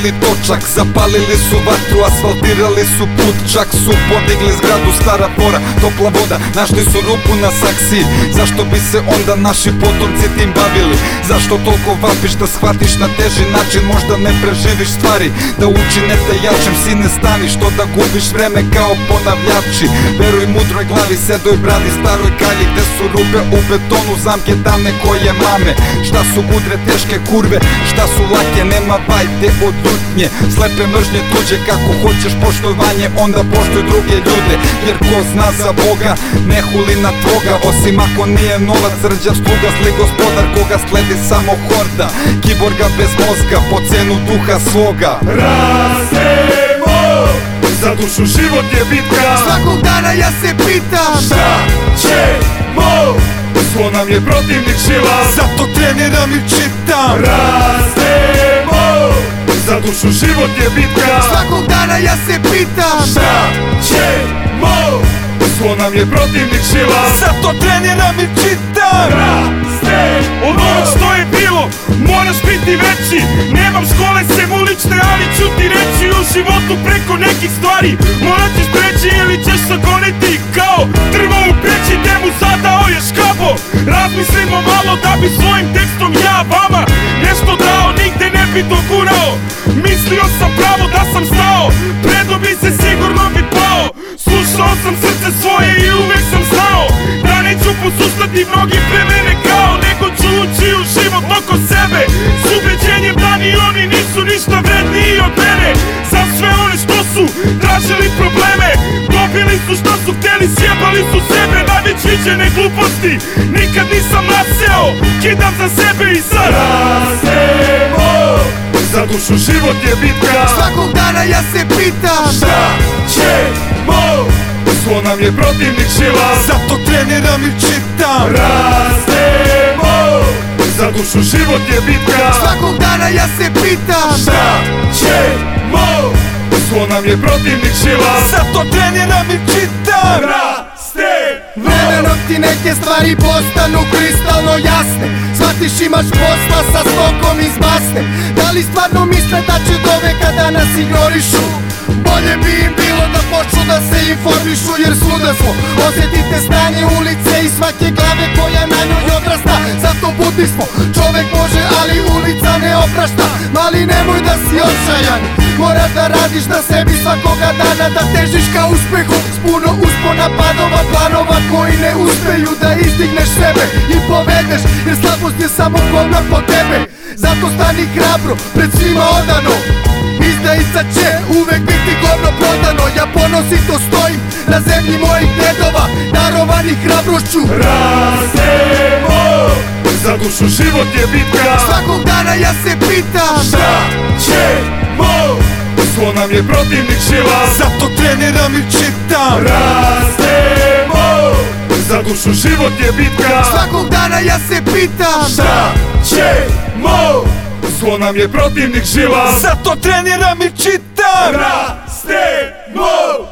zapalili točak Zapalili su vatru, asfaltirali su put Čak su podigli zgradu stara fora Topla voda, našli su rupu na saksiji Zašto bi se onda naši potomci tim bavili? Zašto toliko vapiš da shvatiš na teži način Možda ne preživiš stvari? Da učine te jačem, sine stani Što da gubiš vreme kao ponavljači? Veruj mudroj glavi, sedoj bradi staroj kalji Gde su rupe u betonu, zamke tamne koje mame. Šta su mudre teške kurve, šta su lake Nema bajte od ljutnje, slepe mržnje tuđe Kako hoćeš poštovanje, onda poštuj druge ljude Jer ko zna za Boga, ne huli na tvoga. Osim ako nije novac, srđav sluga Sli gospodar koga sledi samo horda. Kiborga bez mozga, po cenu duha svoga. Rastemo Za dušu život je bitka. Svakog dana ja se pitam Šta Zlo nam je protivnik žila Zato treniram i čitam. Rastemo Za dušu život je bitka. Svakog dana ja se pitam. Šta ćemo? Zlo nam je protivnik žila Zato treniram i čitam. Rastemo Od onog što je bilo, moraš biti veći. Nemam škole sem ulične, ali ću ti reći U životu preko nekih stvari. Morat ćeš preći ili ćeš se Nešto dao, nigde ne bi dogurao Mislio sam pravo da sam stao Predo bi se sigurno bi pao. Slušao sam srce svoje i uvek sam znao Da neću posustati mnogi pre mene kao Nego ću ući u život oko sebe. S ubeđenjem da ni oni nisu ništa vredniji od mene. Za sve one što su tražili probleme Dobili su što su hteli, sjebali su sebe Najveć viđene gluposti. Nikad nisam naseo, kidam za sebe i sad Rastemo Za dušu život je bitka. Svakog dana ja se pitam. Šta ćemo? Zlo nam je protivnik žila Zato treniram i čitam. Rastemo Za dušu život je bitka. Svakog dana ja se pitam. Šta ćemo? Zlo nam je protivnik žila Zato treniram i čitam. Rastemo Vremenom ti neke stvari postanu kristalno jasne. Shvatiš imaš posla sa stokom iz masne Da li stvarno misle da će do veka da nas ignorišu? Bolje bi im bilo da počnu da se informišu jer svuda smo. Osjetite stanje ulice i svake glave koja na njoj odrasta. Zato budni smo, čovek može ali ulica ne oprašta. Mali nemoj da si očajan Moraš da radiš na sebi svakoga dana Da težiš ka uspehu. S puno uspona, padova, planova Koji ne uspeju da izdigneš sebe I povedeš jer slabost je samo problem po tebe. Zato stani hrabro, pred svima odano. Izdajica će uvek biti govno prodano. Ja ponosito stojim na zemlji mojih dedova Darovani hrabrošću. Rastemo Za dušu život je bitka. Svakog dana ja se pitam Šta ćemo Zlo nam je protivnik žila Zato treniram i čitam. Rastemo. Za dušu život je bitka. Svakog dana ja se pitam. Šta ćemo? Zlo nam je protivnik žila Zato treniram i čitam. Rastemo